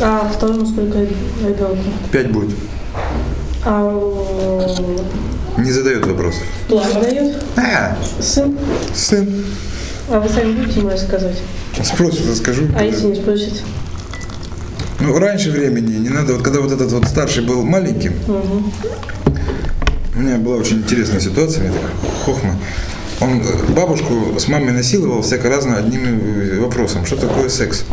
А второму сколько ребенку? Пять будет. А Не задает вопросов. задает А, сын? сын. А вы сами будете ему рассказать? Спросит, расскажу. А если не спросите? Ну, раньше времени не надо. Вот когда вот этот вот старший был маленьким, Угу. у меня была очень интересная ситуация, мне такая хохма. Он э, бабушку с мамой насиловал всяко разно одним э, вопросом. Что такое секс?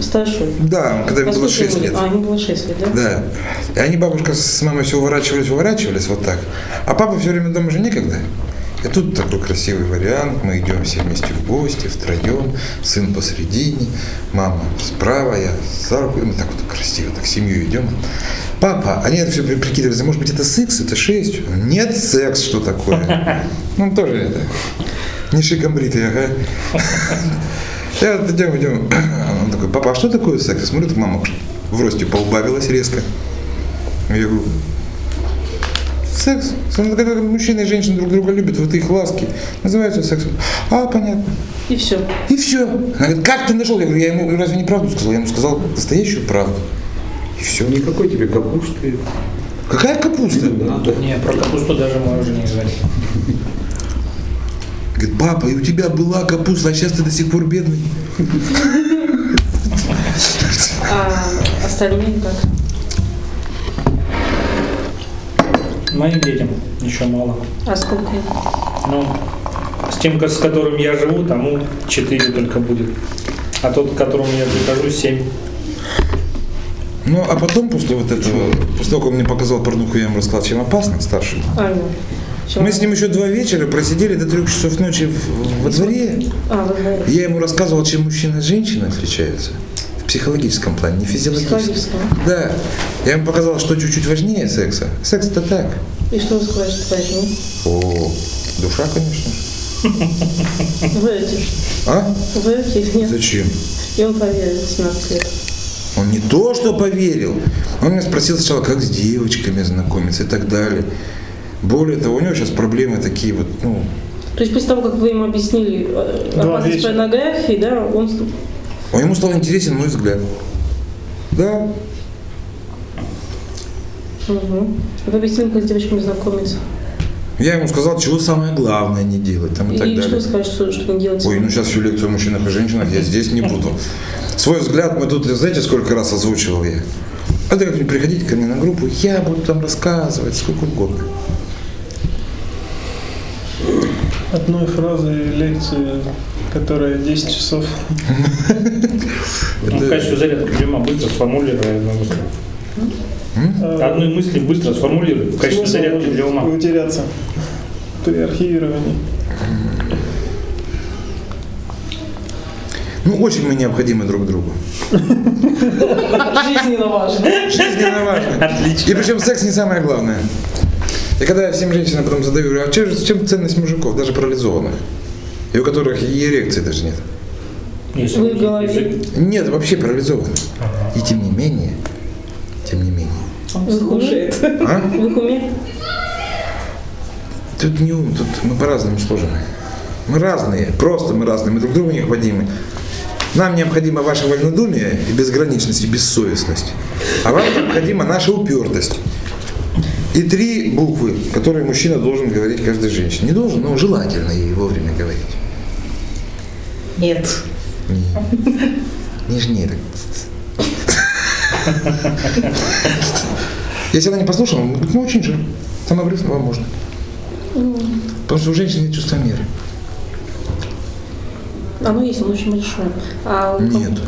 Старший. Да, когда А было сколько 6 ему лет. А, ему было 6 лет, да? Да. И они, бабушка с мамой все уворачивались, уворачивались вот так. А папа все время дома же некогда. И тут такой красивый вариант. Мы идем все вместе в гости, втроем. Сын посередине, мама справа, я за руку. И мы так вот красиво, так семью идем. Папа, они это все прикидывались, а может быть это секс, это шесть? Нет, секс, что такое? Ну, тоже это. Не шиком бритый, ага. Я вот идем, идем. Он такой, папа, а что такое секс? Я смотрю, мама в росте поубавилась резко. Я говорю, секс. Когда мужчина и женщина друг друга любят, вот их ласки, называется сексом. А, понятно. И все. И все. Она говорит, как ты нашел? Я говорю, я ему разве не правду сказал? Я ему сказал настоящую правду. И все. Никакой тебе капусты. Какая капуста? Надо. Не, про капусту даже можно не говорить. Говорит, папа, и у тебя была капуста, а сейчас ты до сих пор бедный. А остальные как? Моим детям еще мало. А сколько? Ну, с тем, с которым я живу, тому 4 только будет. А тот, к которому я прихожу, 7. Ну, а потом, после вот этого, после того, как он мне показал порнуху, я ему рассказал, чем опасно старшему. А, Чем? Мы с ним еще два вечера просидели до трех часов ночи в- во дворе. А, вы знаете. Я ему рассказывал, чем мужчина и женщина встречаются. В психологическом плане, не физиологическом. Психологическом. Да. Я ему показал, что чуть-чуть важнее секса. Секс это так. И что вы скажете, важнее? О, душа, конечно. Врете. А? Или нет? Зачем? И он поверил в 17 лет. Он не то, что поверил. Он меня спросил сначала, как с девочками знакомиться и так далее. Более того, у него сейчас проблемы такие вот, ну, То есть после того, как вы ему объяснили э, опасность порнографии, да, он... а ему стал интересен мой взгляд. Да. Угу. Вы объяснили, как с девочками знакомиться. Я ему сказал, чего самое главное не делать, там и, И, так что далее. вы скажете, что, что не делать? Ой, ну сейчас всю лекцию о мужчинах и женщинах я здесь не буду. Свой взгляд мы тут, знаете, сколько раз озвучивал я? Это как-нибудь приходите ко мне на группу, я буду там рассказывать, сколько угодно. Одной фразой лекции, которая 10 часов. Ну, в качестве зарядки прямо быстро сформулируй одну мысль. Одной мысли быстро сформулируй в качестве зарядки для ума. Утеряться при архивировании. Ну, очень мы необходимы друг другу. Жизненно важно. Жизненно важно. Отлично. И причем секс не самое главное. И когда я всем женщинам потом задаю, говорю, а чем, чем ценность мужиков, даже парализованных, и у которых и эрекции даже нет? Если Вы язык- Нет, вообще парализованных. И тем не менее, тем не менее. В уме? А? Вы в уме? Тут не ум, тут мы по-разному сложены. Мы разные, просто мы разные, мы друг другу необходимы. Нам необходимо ваше вольнодумие и безграничность, и бессовестность. А вам необходима наша упертость. И три буквы, которые мужчина должен говорить каждой женщине. Не должен, но желательно ей вовремя говорить. Нет. Не. Нежнее так. Если она не послушала, он будет, ну очень же. Самообрыв вам можно. Потому что у женщин нет чувства меры. Оно есть, оно очень большое. А Нет.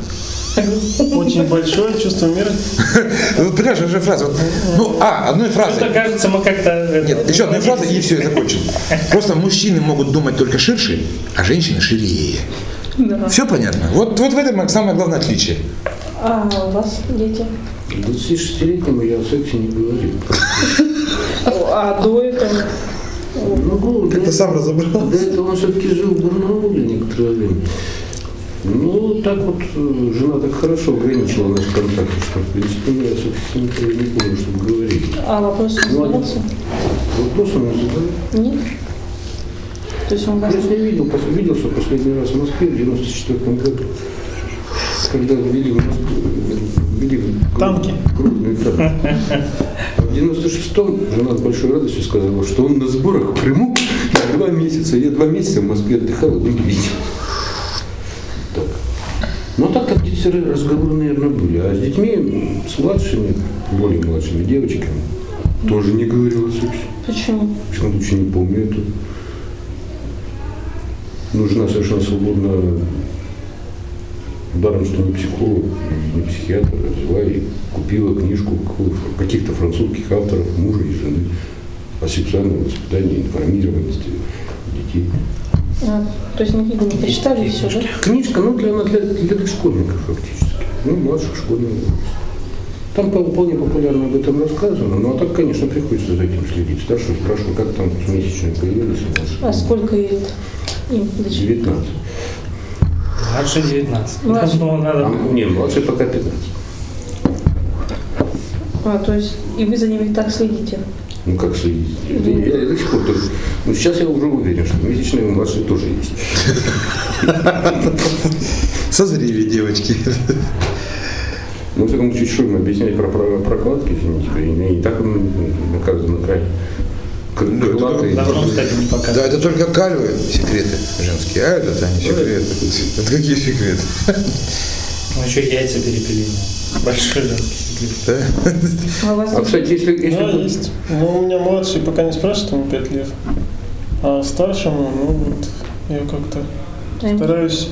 Очень большое чувство меры. Вот понимаешь, уже фраза. Ну, а, одной Это фразой. кажется, мы как-то... это, Нет, еще одной фразой и все, и закончим. Просто мужчины могут думать только ширше, а женщины ширее. Да. Все понятно? Вот, вот в этом самое главное отличие. А у вас дети? 26-летнему я о сексе не говорил. А до этого? Ну, до- ты сам разобрался? До этого он все-таки жил в Барнауле некоторое время. Ну, так вот, э, жена так хорошо ограничила наш контакт, что, в принципе, я о сексе никогда не помню, чтобы говорить. А вопрос не задавался? Вопросом не задаю. Нет? То есть он вас... Я ним видел, пос- виделся последний раз в Москве в 94 году. когда ввели в Москву, ввели в Танки. крупный танк. А в 96-м жена с большой радостью сказала, что он на сборах в Крыму на два месяца. Я два месяца в Москве отдыхал, его не видел. Так. Ну, а так-то какие-то разговоры, наверное, были. А с детьми, с младшими, более младшими девочками, тоже не говорил о сексе. Почему? Почему-то вообще не помню это. Ну, жена совершенно свободно, даром, что не психолог, не психиатр, взяла и купила книжку каких-то французских авторов, мужа и жены о сексуальном воспитании, информированности детей. А, то есть они книгу не почитали и все, да? Книжка, ну, для, для, для дошкольников фактически, ну, младших школьников. Там по- вполне популярно об этом рассказано, ну а так, конечно, приходится за этим следить. Старшую спрашиваю, как там месячные появились у нас? А сколько ей им? дочерей? 19. Младше 19. Младше. Ну, надо... А, не, младший пока 15. А, то есть и вы за ними так следите? Ну как следить? Я до сих пор тоже. Ну сейчас я уже уверен, что месячные у младших тоже есть. Созрели девочки. Ну, в таком случае, что им объяснять про, про прокладки, извините, и, и так он наказан на кстати, не Да, это только Кальвы секреты женские, а это не секреты. Это какие секреты? Ну, еще яйца перепилили. Большой женский секрет. Да? А у вас А, кстати, если, если Да, есть. Ну, у меня младший пока не спрашивает, ему 5 лет. А старшему, ну вот, я как-то стараюсь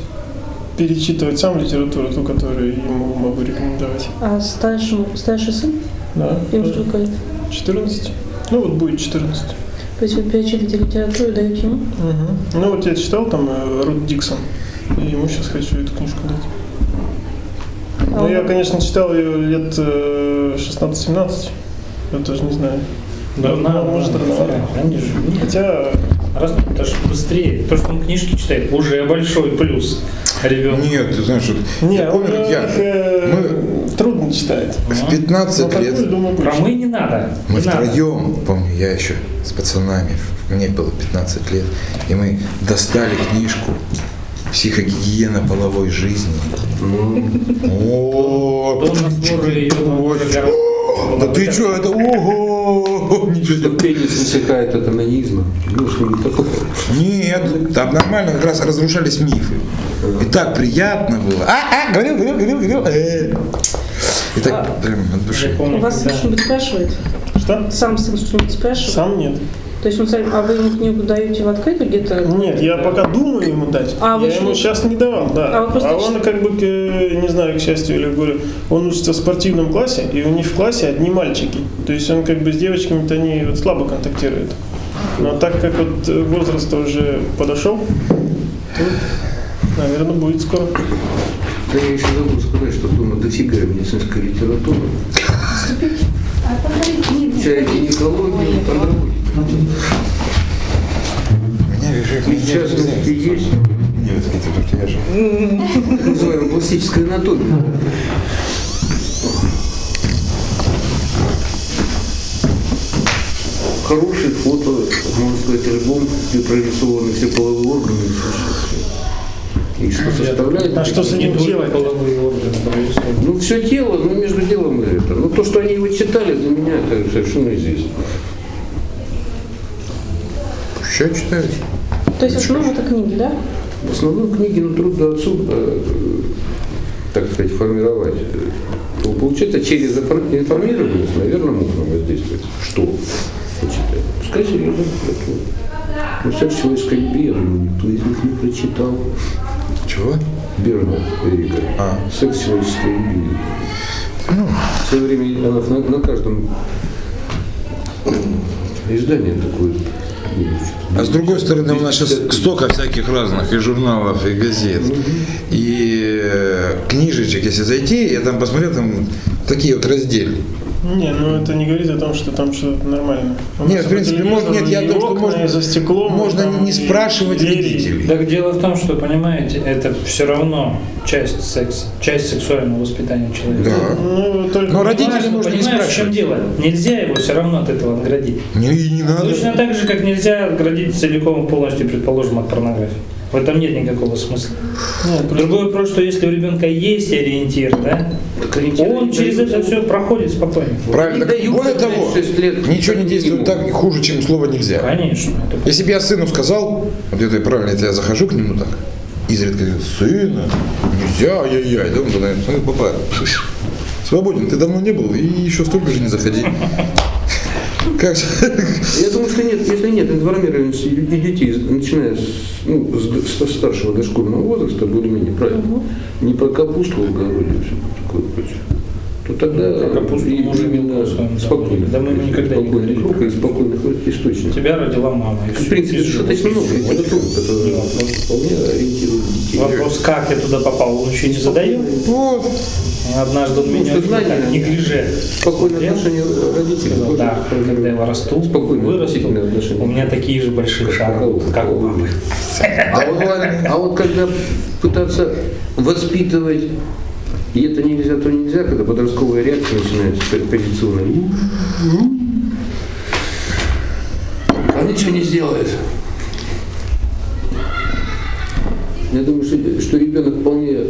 перечитывать сам литературу, ту, которую ему могу рекомендовать. А старшему, старший сын? Да. Им сколько лет? 14. Ну вот будет 14. То есть вы перечитываете литературу и даете ему? Мгм. Ну вот я читал там э, Рут Диксон, и ему сейчас хочу эту книжку дать. А Ну я, конечно, читал ее лет э, 16-17, я тоже не знаю. Да, Ну, надо, может, надо, рановато. Хотя, Раз, это же быстрее. То, что он книжки читает, уже большой плюс ребенку. Нет, ты знаешь, вот не, я он помню, как я. э, трудно читает. В Но 15 такую, лет думаю, Про будет. мы не надо. мы не надо. втроем, помню, я еще с пацанами, мне было 15 лет, и мы достали книжку «Психогигиена половой жизни». Да ты что, это ого! Ничего пенис высыхает от анонизма. Нет, там нормально как раз разрушались мифы. И так приятно было. А, а, говорил, говорил, говорил, говорил. э. И так прям от души. У помню, вас сын когда- что-нибудь спрашивает? Что? Сам сын что-нибудь спрашивает? Сам нет. То есть он сам, а вы ему книгу даете в открытую где-то? Нет, я пока думаю ему дать. А вы я ему сейчас не давал, да. А вы просто он как бы, к- не знаю, к счастью или к горю, он учится в спортивном классе, и у них в классе одни мальчики. То есть он как бы с девочками-то не вот слабо контактирует. Но так как вот э, возраст уже подошел, то, наверное, будет скоро. Да я еще забыл сказать, что дома дофига медицинской литературы. Чай гинекологию, андрологию. Меня вижу, И в частности есть Нет, это я же. так называемая пластическая анатомия. Хороший фото, можно сказать, альбом, где прорисованы все половые органы. и что составляет? А что с ним делать? половые органы. Ну, все тело, но между делом и это. Ну, то, что они его читали, для меня это совершенно известно. Что читаю? То есть в основном это книги, да? В основном книги, ну, трудно отцу, э, так сказать, формировать. Получается, через инфор- информированность, наверное, можно воздействовать. Что почитать? Пускай серьезно. Ну, «Секс человеческой любви», я думаю, никто из них не прочитал. Чего? Берна Эрика. А. «Секс человеческой любви». Ну, В свое время она на, на каждом издании такое. А с другой стороны, у нас сейчас столько всяких разных и журналов, и газет, и э, книжечек, если зайти, я там посмотрел, там такие вот разделы. Не, ну это не говорит о том, что там что-то нормально. У Нет, в принципе, может, нет, я и том, что можно, и за стеклом, можно там, не и спрашивать двери. родителей. Так дело в том, что, понимаете, это все равно часть секса, часть сексуального воспитания человека. Да. Ну, только Но родители Понимаешь, можно не понимаешь, в чем спрашивать. дело? Нельзя его все равно от этого отградить. Не, и не надо. Точно так же, как нельзя отградить целиком и полностью, предположим, от порнографии. В этом нет никакого смысла. Нет, просто- Другой вопрос, что если у ребенка есть ориентир, да, он через это все проходит спокойно. Правильно. Так более того, лет. ничего не действует так хуже, чем слово нельзя. Конечно. Если бы я сыну сказал, вот это правильно, это я захожу к нему так, изредка говорю, сына, нельзя, ай-яй-яй, да он бы, наверное, смотрит, папа, свободен, ты давно не был, и еще столько же не заходи. Как? Я думаю, что нет, если нет информированности и детей, начиная с, ну, с, с старшего дошкольного возраста, более-менее правильно, не про капусту говорили, все такое прочее, то тогда Про капусту и уже именно спокойно. Да мы никогда не говорили круг и спокойный источник. Тебя родила мама. и В принципе, достаточно много подготовок, которые вполне ориентируют детей. Вопрос, как я туда попал, он еще не задаю. Вот. Однажды он Ну, меня так неглиже Спокойное смотрел. отношение родителей. Сказал, да, когда я Спокойное вырасту, относительное отношение. у меня такие же большие шары, как у мамы. А вот, а вот когда пытаться воспитывать, и это нельзя, то нельзя, когда подростковая реакция начинается по- позиционная. А ничего не сделает. Я думаю, что, что ребенок вполне, э,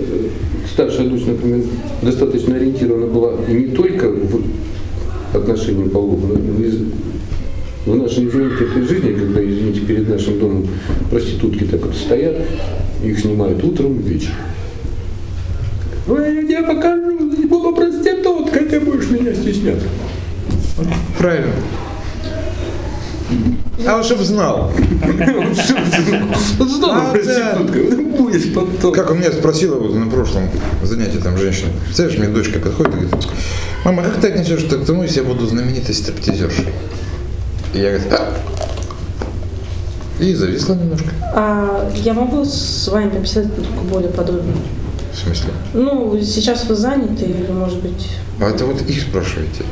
старшая дочь, например, достаточно ориентирована была не только в отношении полов, но и в в нашей, этой жизни, когда, извините, перед нашим домом проститутки так вот стоят, их снимают утром и вечером. Ой, я тебе покажу, буду проституткой, ты будешь меня стесняться. Правильно. А он чтобы знал. Знал, А, проститутка, будешь потом. Как он меня спросила вот на прошлом занятии там женщина. Представляешь, мне дочка подходит и говорит, мама, как ты отнесешься к тому, если я буду знаменитой стриптизершей? И я говорю, а? И зависла немножко. А я могу с вами пописать более подробно? В смысле? Ну, сейчас вы заняты или, может быть... А это вот их спрашиваете.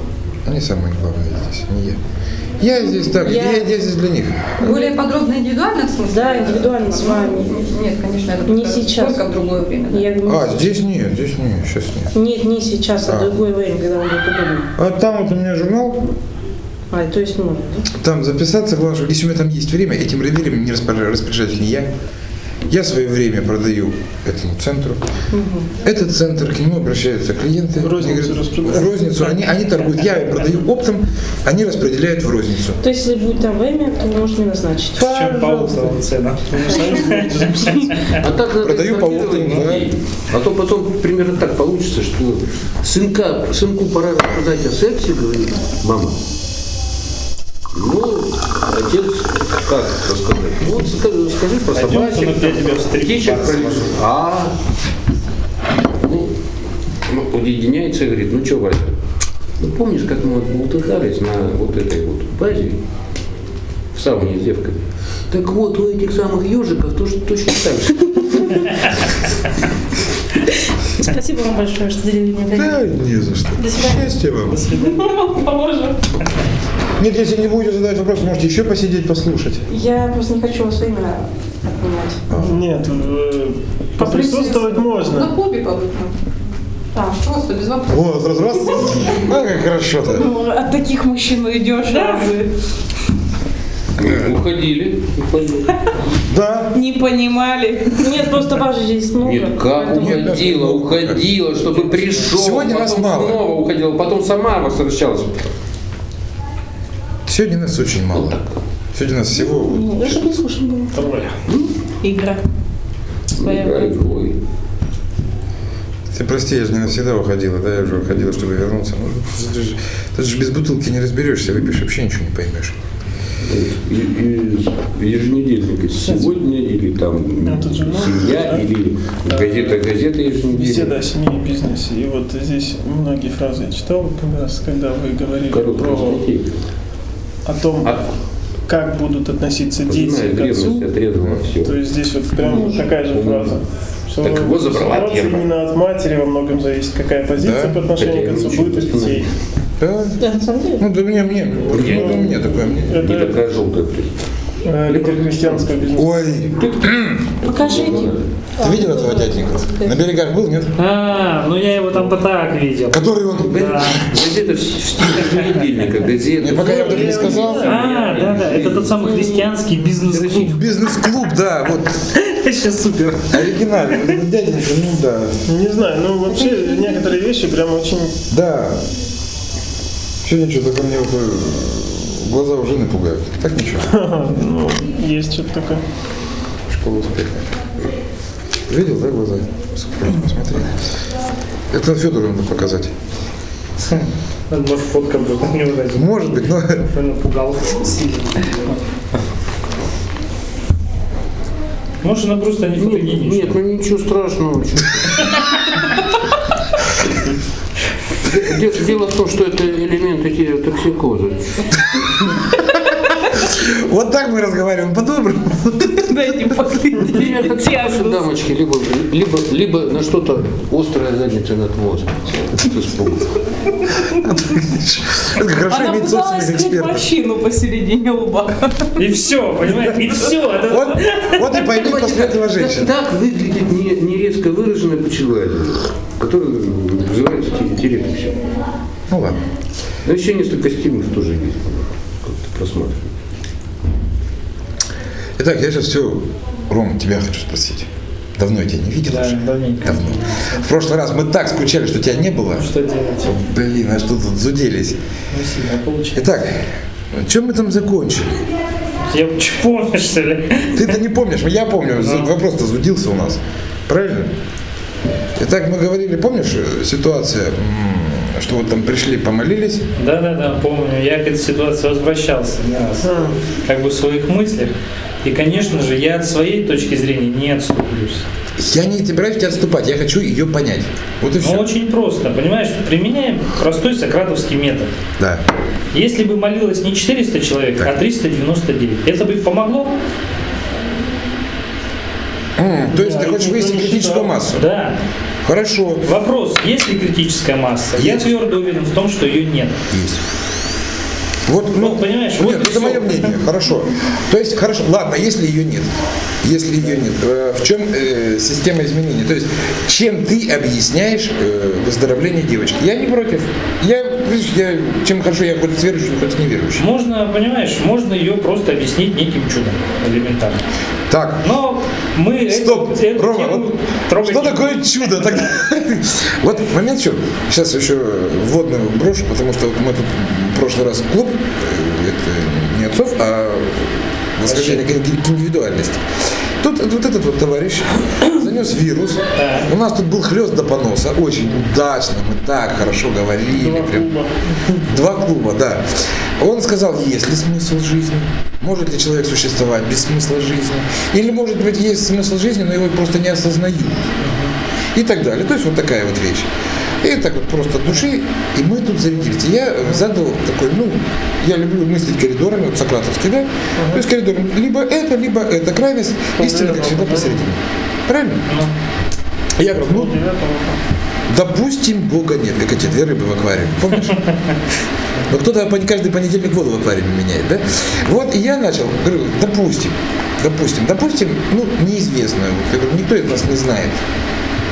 Они самые главные здесь, не я. Я здесь так, я, Я- я здесь для них. Более подробно индивидуально в смысле? Да, индивидуально с вами. Нет, конечно, это Не сейчас. только в другое время. да. Я говорю, А, здесь нет, здесь нет, сейчас нет. Нет, не сейчас, а, А. другое время, когда вам будет удобно. А там вот у меня журнал, А, то есть можно, да? там записаться, главное, если у меня там есть время, этим временем не распоряжаюсь не я. Я свое время продаю этому центру. Этот центр, к нему обращаются клиенты. В розницу распределяют. В розницу. Они, они торгуют. Я продаю оптом, они распределяют в розницу. То есть, если будет там время, то мне назначить. Чем по цена? А так Продаю по да. детей. А то потом примерно так получится, что сынка, сынку пора рассказать о сексе, говорит мама. Ну, отец как рассказать? Ну, вот скажи, скажи про собачек, птичек, про-. А, ну, ну, уединяется и говорит, ну что, Валя, ну помнишь, как мы вот болтыхались на вот этой вот базе в сауне с девками? Так вот, у этих самых ежиков тоже точно так же. Спасибо вам большое, что делили время. Да, не за что. До свидания. Счастья вам. Поможем. Нет, если не будете задавать вопрос, можете еще посидеть, послушать. Я просто не хочу вас время отнимать. Нет, в- Попросить. поприсутствовать На можно. клубе побыть. Да. Просто без вопросов. О, раз, раз. А, как хорошо-то. Ну, от таких мужчин уйдешь разве? Уходили. уходили. Да. Не понимали. Нет, просто вас здесь много. Нет, как поэтому- Нет, уходила, уходила, чтобы пришел, Сегодня нас мало. снова уходила, потом сама возвращалась. Сегодня нас очень мало. Сегодня нас всего вот, Ну, чтобы не слышно было. Трое. Игра. Своя игра. роль. Ты прости, я же не навсегда уходила, да, я уже уходила, чтобы вернуться. Ну, ты же, ты же без бутылки не разберешься, выпьешь, вообще ничего не поймешь. И- и- Еженедельник сегодня, или там Этот журнал. семья, или газета, газета Беседа еженедельник. о семье и бизнесе. И вот здесь многие фразы я читал, как раз, когда вы говорили Короткая про, статейка. О том, А как будут относиться дети Позная к древность отцу. отрезала все. То есть здесь вот прям вот такая же фраза. Что Так его забрала первая. именно от матери во многом зависит, какая позиция Да. по отношению Хотя к отцу будет у не детей. Да? Да, на самом деле. Ну, да мне, мне, ну, да мне такое мнение. Не Это такая желтая. Э, лидер христианского бизнеса. Ой, Покажите. ты видел этого дяденька? На берегах был, нет? А, ну я его там бы так видел. Который он... Да. Газета в понедельника, И газета. пока я вдруг не сказал, А, да, да, это тот самый христианский бизнес-клуб. бизнес-клуб, да, вот Сейчас супер. оригинальный. Этот Дяденька, ну да, Не знаю, ну вообще некоторые вещи прям очень... да. Сегодня что-то ко мне вот, глаза у жены пугают. Так ничего, Ну, есть что-то такое. школа успеха. Видел, да, глаза? Посмотри. Это Федору надо показать. Может, фотка будет не уродить. Может быть, но напугал сильно. Может, она просто не Нет, фотогенична. нет, ну ничего страшного. Де- Дело в том, что это элементы токсикоза. вот так мы разговариваем по-доброму. Дайте последний дамочки, либо, либо, либо на что-то острая задница на хвост. Она иметь пыталась собственных скрыть экспертов. морщину посередине лба. И все, понимаете? И все. Вот, вот и пойми после этого женщина. Так выглядит не, не резко выраженная пчелария, которая называется терапия. Ну ладно. Но еще несколько стимулов тоже есть. Как-то просматривать. Итак, я сейчас все, Ром, тебя хочу спросить. Давно я тебя не видел Да, уже. давненько. Давно. В прошлый раз мы так скучали, что тебя не было. Что делать? Блин, а что тут зуделись? Ну, сильно получилось. Итак, чем мы там закончили? Я что, помнишь, что ли? Ты-то не помнишь, я помню, з- вопрос-то зудился у нас. Правильно? Итак, мы говорили, помнишь, э, ситуация, что вот там пришли, помолились, Да-да-да, помню. Я к этой ситуации возвращался не раз. Как бы в своих мыслях. И, конечно же, я от своей точки зрения не отступлюсь. я не собираюсь тебя отступать, я хочу ее понять. Вот и все. очень просто, понимаешь, применяем простой сократовский метод. Да. Если бы молилось не 400 человек, а 399, это бы помогло? М, то есть ты хочешь вывести критическую массу? Да. Хорошо. Вопрос, есть ли критическая масса? Я Есть. твердо уверен в том, что ее нет. Есть. Вот, Ну, понимаешь, вот нет, и это всё. мое мнение, хорошо. То есть, хорошо, ладно, если ее нет, если ее нет, э, в чем э, система изменений? То есть, чем ты объясняешь э, выздоровление девочки? Я не против. Я, я, чем хорошо, я хоть с верующим, хоть с неверующим. Можно, понимаешь, можно ее просто объяснить неким чудом, элементарно. Так, Но мы Стоп, эту, эту Рома, вот трогать что такое чудо тогда? Вот момент еще, сейчас еще вводную брошу, потому что мы тут в прошлый раз клуб, э, это не отцов, а восхождение к инди- к индивидуальности. Тут вот этот вот товарищ занес вирус. У нас тут был хлест до поноса, очень удачно, мы так хорошо говорили. Два прям. клуба. Два клуба, да. Он сказал, есть ли смысл жизни? Может ли человек существовать без смысла жизни? Или, может быть, есть смысл жизни, но его просто не осознают? И так далее. То есть вот такая вот вещь. И так вот просто от души, и мы тут зарядились. И я задал такой, ну, я люблю мыслить коридорами, вот сократовский, да? То есть коридорами либо это, либо это крайность, истина, как всегда, посередине. Правильно? И Я говорю, ну, Допустим, Бога нет, как эти две рыбы в аквариуме, помнишь? Но кто-то пон- каждый понедельник воду в аквариуме меняет, да? Вот и я начал, говорю, допустим, допустим, допустим, ну, неизвестную, вот, я говорю, никто из нас не знает.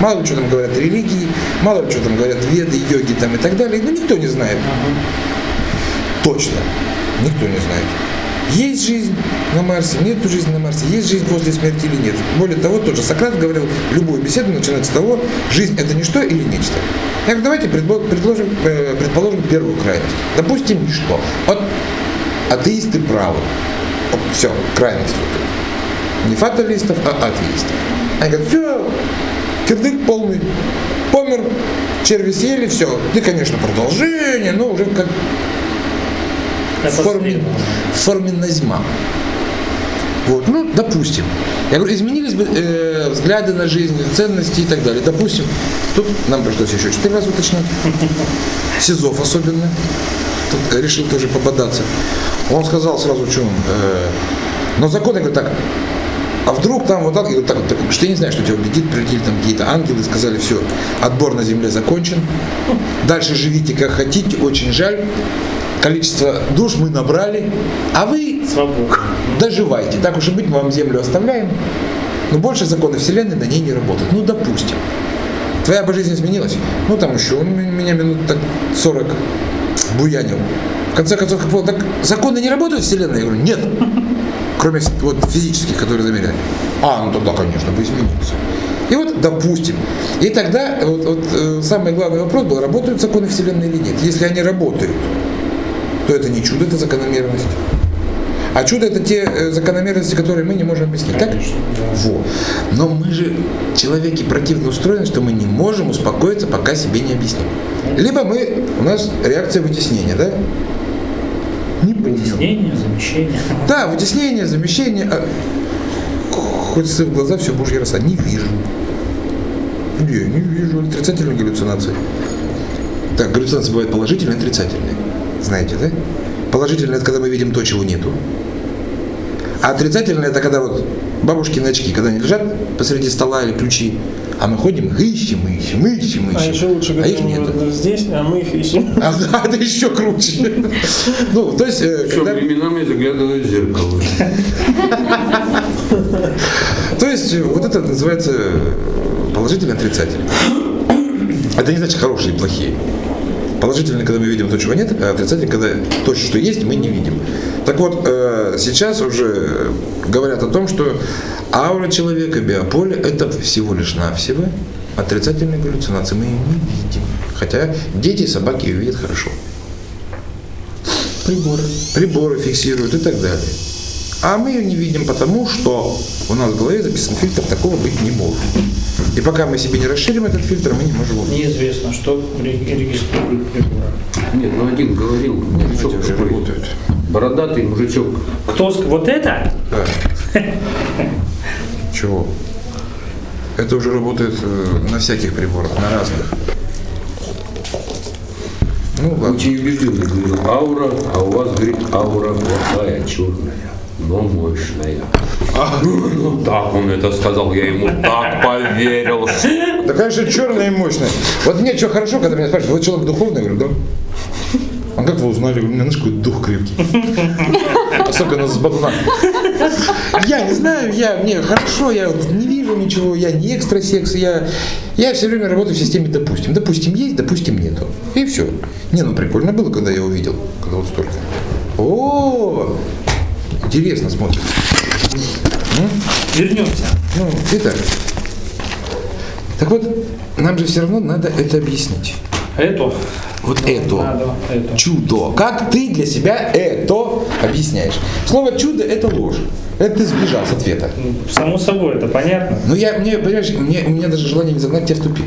Мало ли что там говорят религии, мало ли что там говорят веды, йоги там и так далее, ну никто не знает. Точно, никто не знает. Есть жизнь на Марсе, нет жизни на Марсе, есть жизнь после смерти или нет. Более того, тот же Сократ говорил, любую беседу начинать с того, жизнь это ничто или нечто. Я говорю, давайте предложим, э, предположим первую крайность. Допустим, ничто. Вот атеисты правы. все, крайность. вот. Не фаталистов, а атеистов. Они говорят, все, кирдык полный, помер, черви съели, все. И, конечно, продолжение, но уже как в форме, в форме назьма. Вот, ну, допустим. Я говорю, изменились бы э, взгляды на жизнь, ценности и так далее. Допустим, тут нам пришлось еще четыре раза уточнять. Сизов особенно. Тут решил тоже пободаться. Он сказал сразу, что он... э, но закон, я говорю, так, а вдруг там вот так, и вот так, вот, так, что я не знаю, что тебя убедит, прилетели там какие-то ангелы, сказали, все, отбор на земле закончен, дальше живите как хотите, очень жаль, количество душ мы набрали, а вы Свобода. доживайте. Так уж и быть, мы вам землю оставляем, но больше законы Вселенной на ней не работают. Ну, допустим. Твоя бы жизнь изменилась? Ну, там еще он меня минут так 40 буянил. В конце концов, я понял, так законы не работают в Вселенной? Я говорю, нет. Кроме вот физических, которые замеряют. А, ну тогда, конечно, бы изменился. И вот, допустим. И тогда вот, вот, э, самый главный вопрос был, работают законы Вселенной или нет. Если они работают, то это не чудо, это закономерность. А чудо это те э, закономерности, которые мы не можем объяснить. Так? Во. Но мы же, человеки, противно устроены, что мы не можем успокоиться, пока себе не объясним. Либо мы, у нас реакция вытеснения, да? Не. Вытеснение, замещение. Да, вытеснение, замещение. а, Хоть в глаза все божья роса. Не вижу. Не, не вижу. Отрицательные галлюцинации. Так, галлюцинации бывают положительные и отрицательные. Знаете, да? Положительные это когда мы видим то, чего нету. А отрицательные это когда вот бабушкины очки, когда они лежат посреди стола или ключи, а мы ходим, их ищем, ищем, ищем, ищем. А еще лучше, а когда их они нету. здесь, а мы их ищем. А да, это еще круче. Ну, то есть, э, Все, когда... временами заглядываю в зеркало. То есть э, вот это называется э, положительно отрицательно. Это не значит хорошие и плохие. Положительно, когда мы видим то, чего нет, а отрицательно, когда то, что есть, мы не видим. Так вот, э, сейчас уже говорят о том, что аура человека, биополе, это всего лишь навсего отрицательные галлюцинации. Мы ее не видим. Хотя дети и собаки ее видят хорошо. Приборы. Приборы фиксируют и так далее. А мы ее не видим потому, что у нас в голове записан фильтр, такого быть не может. И пока мы себе не расширим этот фильтр, мы не можем увидеть. Неизвестно, что ре- регистрирует прибор. Нет, ну один говорил, мужичок Эти уже такой, работают. бородатый мужичок. Кто ск- Вот это? Да. Чего? Это уже работает э, на всяких приборах, на разных. Ну ладно. Очень убежденный говорил, аура, а у вас, говорит, аура плохая, черная, но мощная. Ну, так он это сказал, я ему так поверил. Да, конечно, черная и мощная. Вот мне что хорошо, когда меня спрашивают, вы человек духовный? Я говорю, да. А как вы узнали? У меня, знаешь, какой дух крепкий. Особенно с бадуна. Я не знаю, я, мне хорошо, я не вижу ничего, я не экстрасекс, я, я все время работаю в системе допустим. Допустим есть, допустим нету. И все. Не, ну прикольно было, когда я увидел, когда вот столько. О, интересно смотрится. Вернемся. Ну, итак. Так вот, нам же все равно надо это объяснить. Эту. Вот это. Надо, эту. Чудо. Как ты для себя это объясняешь? Слово чудо это ложь. Это ты сбежал с ответа. Ну, Само собой, это понятно. Но я, мне, понимаешь, мне, у меня даже желание не загнать тебя в тупик.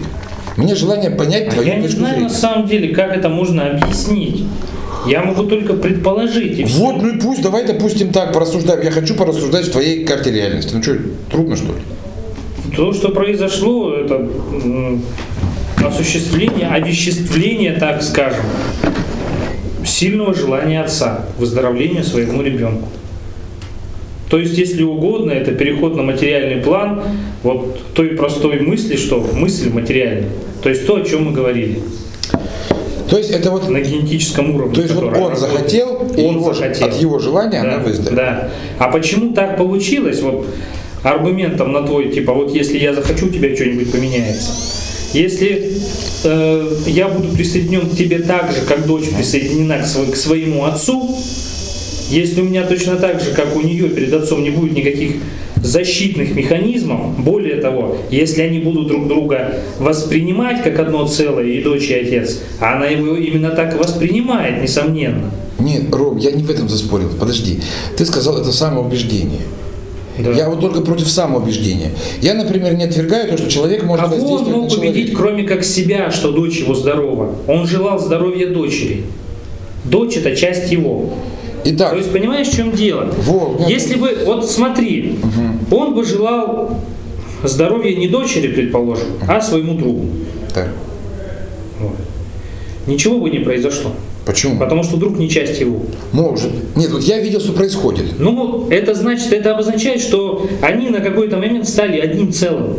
Мне желание понять А твою я не знаю зрения. на самом деле, как это можно объяснить. Я могу только предположить. И. Вот, ну и пусть, давай допустим так, порассуждаем. Я хочу порассуждать в твоей карте реальности. Ну что, трудно что ли? То, что произошло, это осуществление, овеществление, так скажем, сильного желания отца к выздоровлению своему ребенку. То есть, если угодно, это переход на материальный план вот той простой мысли, что мысль материальная. То есть то, о чем мы говорили То есть это вот, на генетическом уровне. то есть вот он работает. захотел, и он его- захотел. от его желания да, она выздоровела. Да. А почему так получилось? Вот аргументом на твой, типа, вот если я захочу, у тебя что-нибудь поменяется. Если э, я буду присоединен к тебе так же, как дочь присоединена к, сво- к своему отцу, если у меня точно так же, как у нее перед отцом, не будет никаких защитных механизмов, более того, если они будут друг друга воспринимать как одно целое, и дочь, и отец, а она его именно так воспринимает, несомненно. Нет, Ром, я не в этом заспорил. Подожди. Ты сказал, это самоубеждение. Да. Я вот только против самоубеждения. Я, например, не отвергаю то, что человек может Кого он воздействовать мог на убедить, человека. кроме как себя, что дочь его здорова? Он желал здоровья дочери. Дочь это часть его. Итак, То есть понимаешь, в чем дело? Во, я- Если бы, вот смотри, он бы желал здоровья не дочери, предположим, а своему другу. так, Вот. Ничего бы не произошло. почему? Потому что друг не часть его. Может. Нет, вот я видел, что происходит. Ну, это значит, это обозначает, что они на какой-то момент стали одним целым.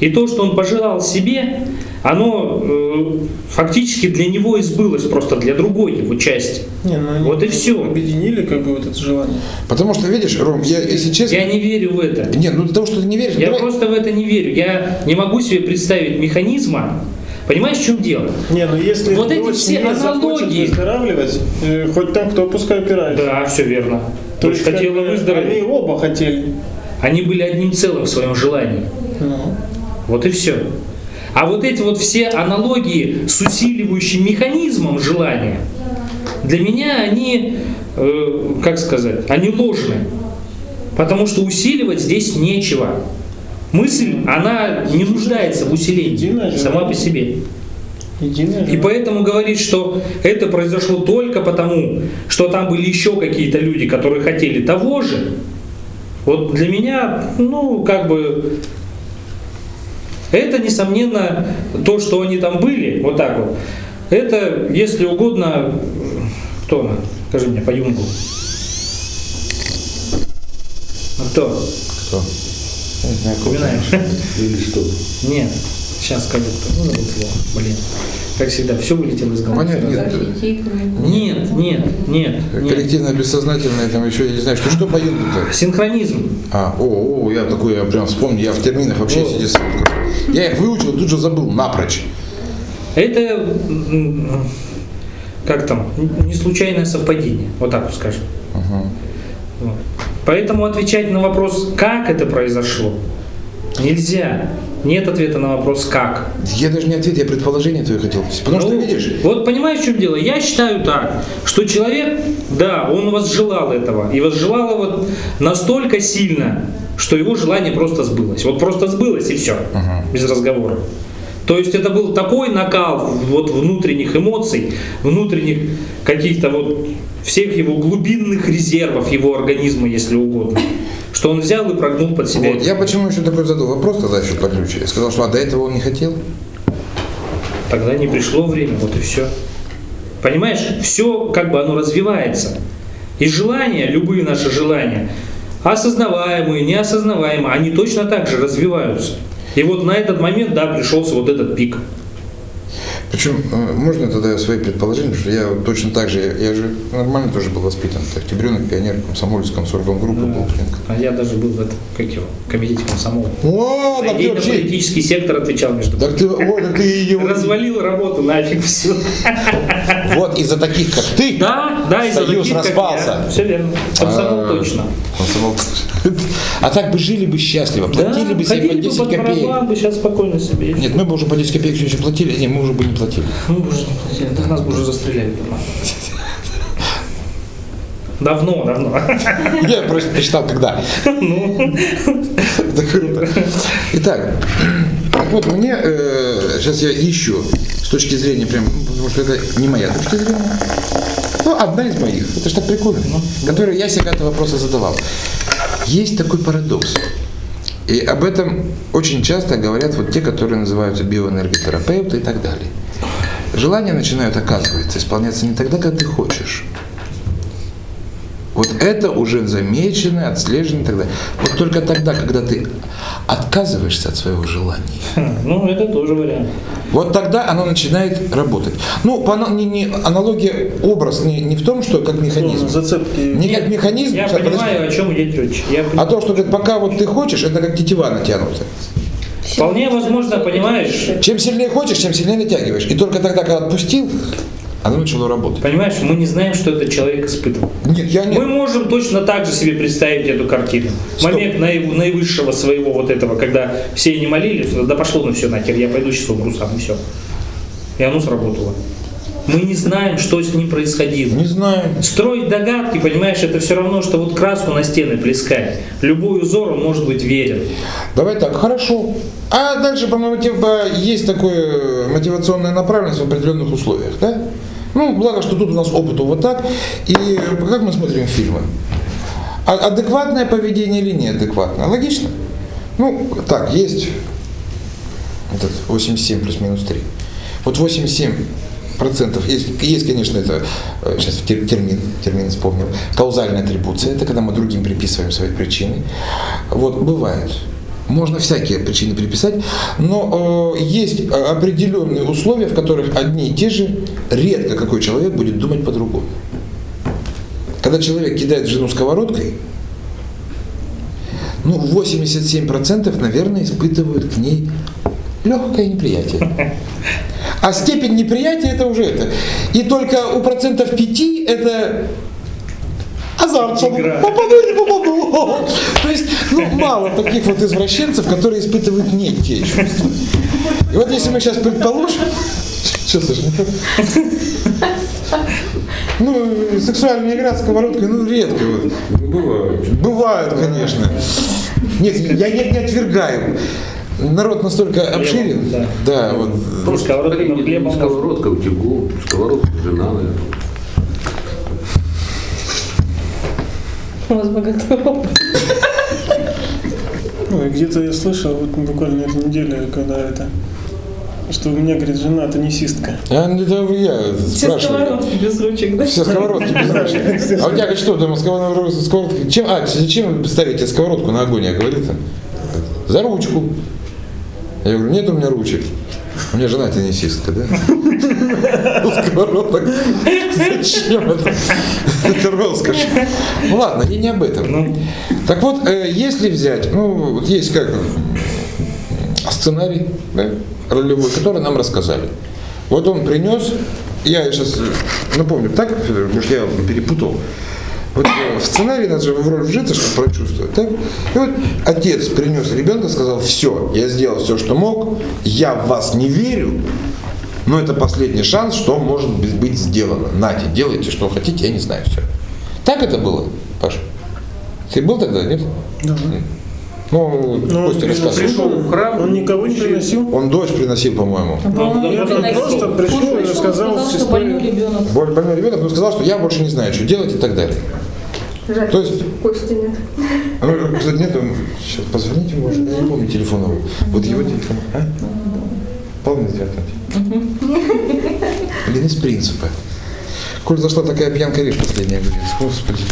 И то, что он пожелал себе, оно э, фактически для него и сбылось, просто для другой его части. Не, ну Вот и всё. Объединили как бы вот это желание. Потому что, видишь, Ром, я, если честно... Я не верю в это. Нет, ну для того, что ты не веришь, Я давай- просто в это не верю. Я не могу себе представить механизма. Понимаешь, в чем дело? Не, ну если Вот эти все не аналогии. выздоравливать, э, хоть там кто пускай упирается. Да, все верно. То Дочь есть хотела бы, Они выздороветь. оба хотели. Они были одним целым в своем желании. Ну. Вот и все. А вот эти вот все аналогии с усиливающим механизмом желания, для меня они, э, как сказать, они ложны. Потому что усиливать здесь нечего. Мысль, она не нуждается в усилении сама по себе. И поэтому говорить, что это произошло только потому, что там были еще какие-то люди, которые хотели того же, вот для меня, ну, как бы, это, несомненно, то, что они там были, вот так вот, это, если угодно, кто она? Скажи мне по Юнгу. Ну, кто? Кто? Упоминаешь? Или что? Нет. Сейчас скажу, кто. Ну, забыл слово. Блин. Как всегда, все вылетело из головы. Понятно, нет. Нет, нет, нет, нет. Коллективное, бессознательное, там еще, я не знаю, что, что по Юнгу-то? Синхронизм. А, о, о, я такой, я прям вспомнил, я в терминах вообще Вот. сидел. Я их выучил, тут же забыл напрочь. Это как там, не случайное совпадение, вот так вот скажем. Вот. Поэтому отвечать на вопрос, как это произошло, нельзя. Нет ответа на вопрос «как». Я даже не ответ, я предположение твое хотел. Потому что, Ну, видишь, Вот понимаешь, в чем дело? Я считаю так, что человек, да, он возжелал этого. И возжелал его настолько сильно, что его желание просто сбылось. Вот просто сбылось и все. Без разговора. То есть это был такой накал вот внутренних эмоций, внутренних каких-то вот всех его глубинных резервов его организма, если угодно, что он взял и прогнул под себя. вот, я почему еще такой задал вопрос тогда еще по ключу. Я сказал, что а до этого он не хотел. Тогда не пришло время, вот и все. Понимаешь, все как бы оно развивается. И желания, любые наши желания, осознаваемые, неосознаваемые, они точно так же развиваются. И вот на этот момент, да, пришелся вот этот пик. Причем, э, можно тогда свои предположения, потому что я точно так же, я, я же нормально тоже был воспитан. Так, октябренок, пионер, комсомолец, комсоргом группы был. блин. А я даже был в этом, как его, комитете комсомола. О, так ты вообще, идейно-политический сектор отвечал, между так ты, о, так ты ее... Развалил работу нафиг все. Вот из-за таких, как ты, Да, да, из-за Союз таких, как распался. я. Все верно. Комсомол А, точно. комсомол. А так бы жили бы счастливо, платили бы себе по ходили бы 10 под копеек. бы сейчас спокойно себе. Нет, мы бы уже по 10 копеек еще платили. Не, мы уже бы не платили. Ну, бы уже не платили, да нас бы уже застреляли. Давно, давно. Я просто посчитал, когда. Ну, Это круто. Итак, вот мне, сейчас я ищу с точки зрения прям, ну, потому что это не моя точка зрения, ну, одна из моих, это ж так прикольно, которую я себе когда-то вопросы задавал. Есть такой парадокс. И об этом очень часто говорят вот те, которые называются биоэнерготерапевты и так далее. Желания начинают, оказывается, исполняться не тогда, когда ты хочешь. Вот это уже замечено, отслежено и так далее. Вот только тогда, когда ты отказываешься от своего желания, ну, это тоже вариант. вот тогда оно начинает работать. Ну, по, не, не- аналогия, образ не, не в том, что как механизм. Ну, зацепки. Не как механизм, Я сейчас, понимаю, подожди. о чем идет речь. Я а то, что говорит, пока вот ты хочешь, это как тетива натянута. Вполне возможно, понимаешь, Чем сильнее хочешь, тем сильнее натягиваешь. И только тогда, когда отпустил, оно начало работать. понимаешь, мы не знаем, что этот человек испытывал. Нет, я не... Мы можем точно так же себе представить эту картину. Стоп. Момент наив- наивысшего своего вот этого, когда все не молились, да пошло ну все нахер, я пойду сейчас умру сам, и все. И оно сработало. Мы не знаем, что с ним происходило. Не знаю. Строить догадки, понимаешь, это все равно, что вот краску на стены плескать. Любой узор, он может быть верен. Давай так, хорошо. А дальше, по-моему, типа, есть такое мотивационная направленность в определенных условиях, да? Ну, благо, что тут у нас опыту вот так. И как мы смотрим фильмы? А адекватное поведение или неадекватное? Логично? Ну, так, есть этот 87 плюс-минус 3. Вот 87 процентов, есть, есть, конечно, это, э, сейчас тер- термин, термин вспомнил, каузальная атрибуция, это когда мы другим приписываем свои причины. Вот, бывает. Можно всякие причины приписать, но э, есть э, определенные условия, в которых одни и те же, редко какой человек будет думать по-другому. Когда человек кидает жену сковородкой, ну, 87% наверное испытывают к ней легкое неприятие. А степень неприятия это уже это. И только у процентов 5 это азарт. Игра. Попаду, не попаду. То есть, ну, мало таких вот извращенцев, которые испытывают не те чувства. И вот если мы сейчас предположим, что, так? Ну, сексуальная игра с сковородкой, ну, редко вот. Ну, бывает. Бывают, конечно. Нет, я не, не отвергаю. Народ настолько обширен. да. Да, вот. Ну, Не хлебом сковородка, утюгу, сковородка, жена, наверное. У вас богатый опыт. Где-то я слышал, вот буквально на этой неделе, когда это, что у меня, говорит, жена теннисистка. А, ну, это я Все сковородки без ручек, да? Все сковородки без ручек. А у тебя говорит, что дома сковородка? сковородка? Чем, а, зачем вы ставите сковородку на огонь, я говорит? За ручку. Я говорю, нет у меня ручек. У меня жена теннисистка, да? Ну, Сковородок. Зачем это? Это роскошь. Ну ладно, я не об этом. Так вот, э, если взять, ну, вот есть как сценарий, да, ролевой, который нам рассказали. Вот он принес, я сейчас напомню, так, может я перепутал. Вот э, в сценарии надо же в роль вжиться, чтобы прочувствовать. Так? И вот отец принес ребенка, сказал, все, я сделал все, что мог, я в вас не верю, но это последний шанс, что может быть сделано. Нате, делайте, что хотите, я не знаю, все. Так это было, Паша? Ты был тогда, нет? Да. Ну, Но он Костя рассказывал. Пришел в храм, он никого не приносил. Он дочь приносил, по-моему. Ну, да, там да, просто пришел и рассказал что историю. больной ребенок. Боль- Больной ребенок, но сказал, что я больше не знаю, что делать и так далее. Жаль, То есть- Кости нет. Ну, кстати, нет, сейчас позвоните, может, я не помню телефон его. Вот его телефон, а? Помните это? Блин, из принципа. Коль зашла такая пьянка речь последняя, говорит, господи.